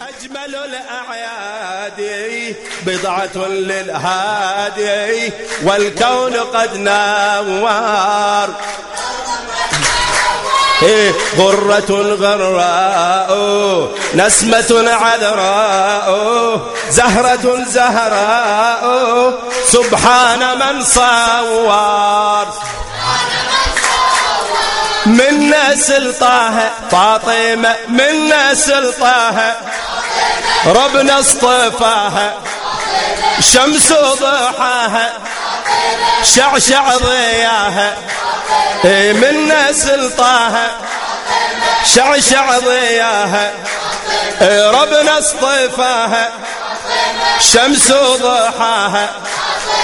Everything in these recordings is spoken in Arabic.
أجمل الأعياد. بضعة للهادي والكون قد نوار. إيه، غرة غراء نسمة عذراء زهرة زهراء. سبحان من صور من نسل طه فاطمة من نسل طه ربنا اصطفاها شمس ضحاها شعشع ضياها من نسل طه شعشع ضياها ربنا اصطفاها شمس ضحاها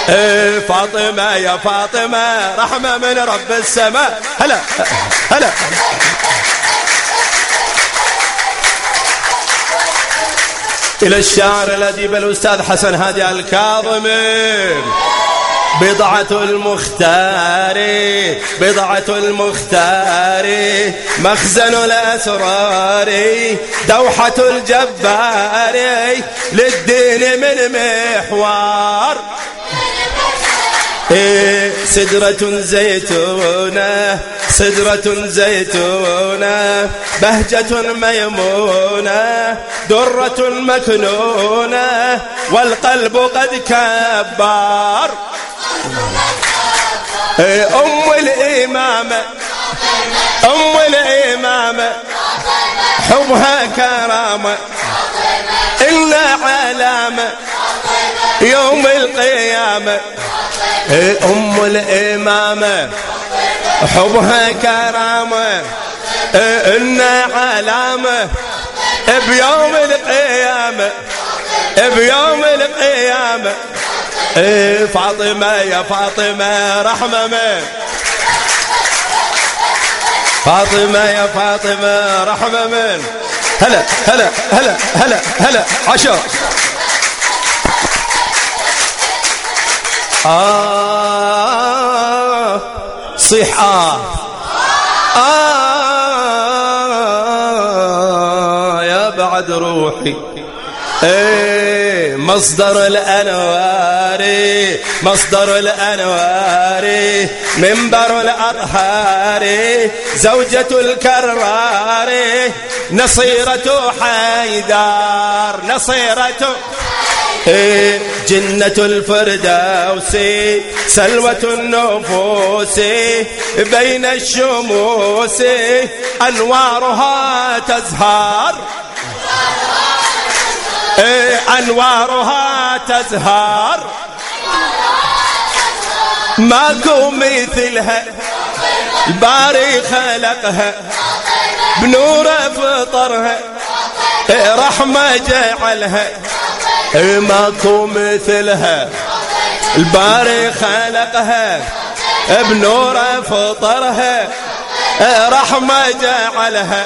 إيه، فاطمة يا فاطمة رحمة من رب السماء هلا هلا. إلى الشاعر الأديب الأستاذ حسن هادي الكاظمي بضعة المختار بضعة المختار مخزن الأسرار دوحة الجبار للدين من محوار. إيه سدرة زيتونة سدرة زيتونة بهجة ميمونة درة مكنونة والقلب قد كبار إيه أم الإمامة أم الإمامة حبها كرامة إلا علامة يوم القيامة. أم الإمامة حبها كرامة إيه إن علامة بيوم القيامة بيوم القيامة فاطمة يا فاطمة رحمة من فاطمة يا فاطمة رحمة من هلا هلا هلا هلا هلا عشر آه صيح آه آه يا بعد روحي. إيه مصدر الأنوار مصدر الأنوار منبر الارهار زوجة الكرار نصيرة حيدار نصيرة جنة الفردوس سلوة النفوس بين الشموس أنوارها تزهر. أنوارها تزهر. ماكو مثلها الباري خلقها بنور فطرها رحمة جعلها. ماكو مثلها الباري خلقها بنوره فطرها رحمة جعلها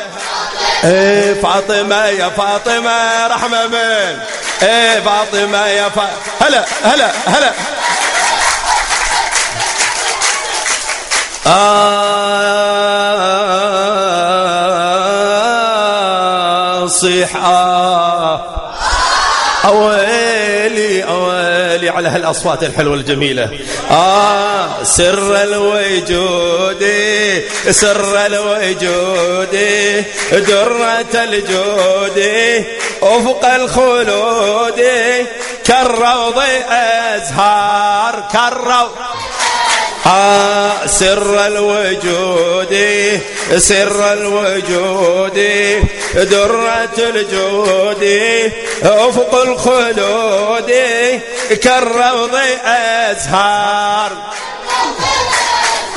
إيه فاطمة يا فاطمة رحمة من إيه فاطمة يا فاطمة هلا هلا هلا آه صيح آه أويلي أويلي على هالأصوات الحلوة الجميلة. آه سر الوجود سر الوجود درة الجود أفق الخلود كالروض أزهار كالروض. آه سر الوجود سر الوجود درة الجود أفق الخلود كالروض أزهار.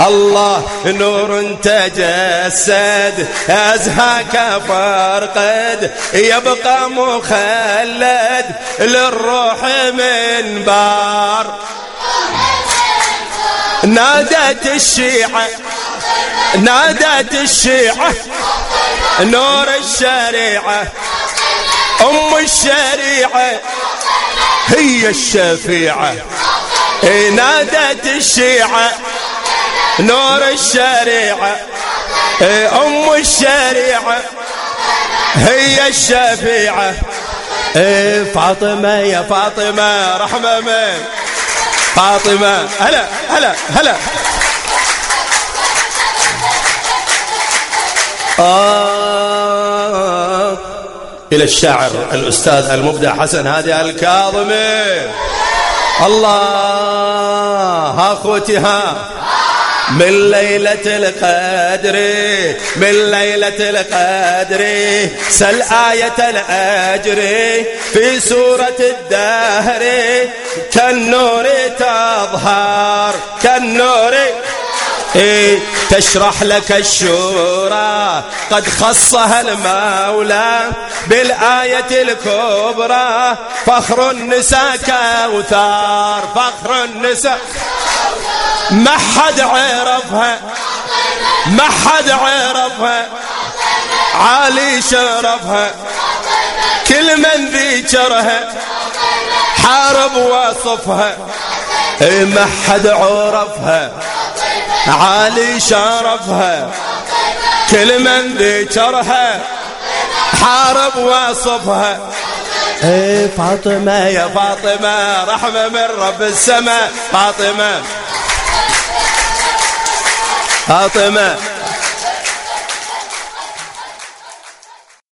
الله نور تجسد أزهاك فرقد يبقى مخلد للروح من بار. نادت الشيعة نادت الشيعة نور الشريعة. أم الشريعة هي الشفيعة. نادت الشيعة نور الشريعة. أم الشريعة هي الشفيعة. فاطمة يا فاطمة رحمة من فاطمة هلا هلا هلا. آه. إلى الشاعر الأستاذ المبدع حسن هادي الكاظمي. الله ها من ليلة القدر من ليلة القدر سل آية الأجر في سورة الدهر. كالنور تظهر كالنور إيه تشرح لك الشورى قد خصها المولى بالآية الكبرى. فخر النساء كوثار فخر النساء. ما حد عرفها ما حد عرفها. عالي شرفها. كل من ذكرها حارب وصفها. إيه ما حد عرفها. عالي شرفها كل من ذكرها حارب وصفها. إيه فاطمة يا فاطمة رحمة من رب السماء. فاطمة فاطمة